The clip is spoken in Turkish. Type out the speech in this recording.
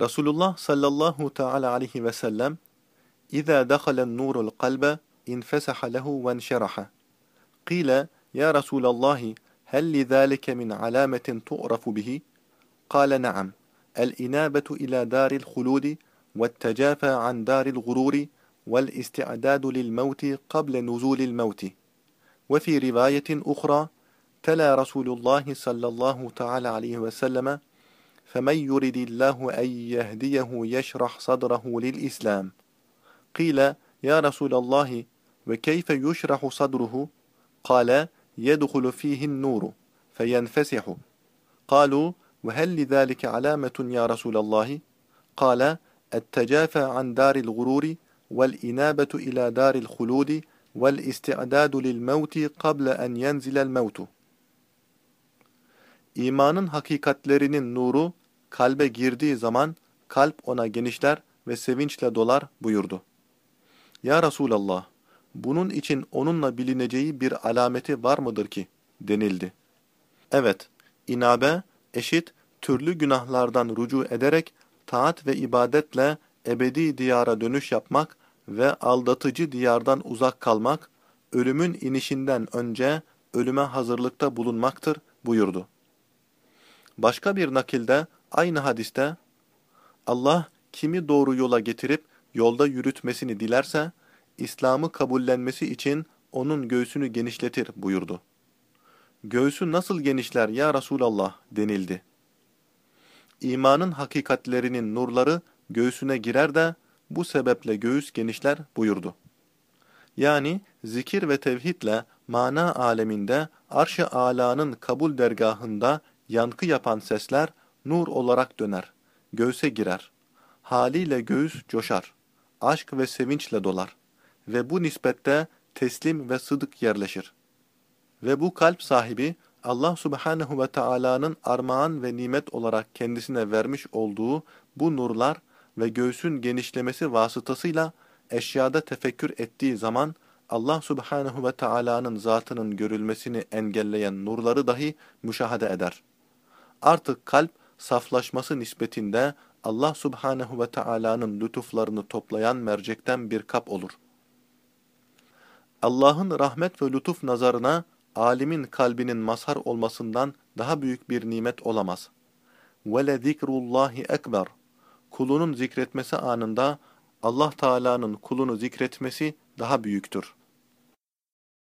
Resulullah sallallahu teala aleyhi ve sellem إذا دخل النور القلب انفسح له وانشرح قيل يا رسول الله هل لذلك من علامة تعرف به؟ قال نعم الإنابة إلى دار الخلود والتجافى عن دار الغرور والاستعداد للموت قبل نزول الموت وفي رواية أخرى تلا رسول الله صلى الله تعالى عليه وسلم فمن يرد الله أن يهديه يشرح صدره للإسلام؟ قيل يا رسول الله وكيف يشرح صدره؟ قال يدخل فيه النور فينفسح. قالوا وهل لذلك علامة يا رسول الله؟ قال التجافى عن دار الغرور والإنابة إلى دار الخلود والاستعداد للموت قبل أن ينزل الموت. İmanın hakikatlerinin nuru kalbe girdiği zaman kalp ona genişler ve sevinçle dolar buyurdu. Ya Resulallah, bunun için onunla bilineceği bir alameti var mıdır ki? denildi. Evet, inabe, eşit, türlü günahlardan rucu ederek, taat ve ibadetle ebedi diyara dönüş yapmak ve aldatıcı diyardan uzak kalmak, ölümün inişinden önce ölüme hazırlıkta bulunmaktır buyurdu. Başka bir nakilde, aynı hadiste, Allah kimi doğru yola getirip yolda yürütmesini dilerse, İslam'ı kabullenmesi için onun göğsünü genişletir buyurdu. Göğsü nasıl genişler ya Resulallah denildi. İmanın hakikatlerinin nurları göğsüne girer de bu sebeple göğüs genişler buyurdu. Yani zikir ve tevhidle mana aleminde arş-ı alanın kabul dergahında yankı yapan sesler nur olarak döner, göğse girer. Haliyle göğüs coşar, aşk ve sevinçle dolar ve bu nispette teslim ve sıdık yerleşir. Ve bu kalp sahibi Allah subhanehu ve Taala'nın armağan ve nimet olarak kendisine vermiş olduğu bu nurlar ve göğsün genişlemesi vasıtasıyla eşyada tefekkür ettiği zaman Allah subhanehu ve Taala'nın zatının görülmesini engelleyen nurları dahi müşahede eder. Artık kalp saflaşması nispetinde Allah subhanehu ve Taala'nın lütuflarını toplayan mercekten bir kap olur. Allah'ın rahmet ve lütuf nazarına alimin kalbinin mazhar olmasından daha büyük bir nimet olamaz. Vele zikrullahi ekber. Kulunun zikretmesi anında Allah Teala'nın kulunu zikretmesi daha büyüktür.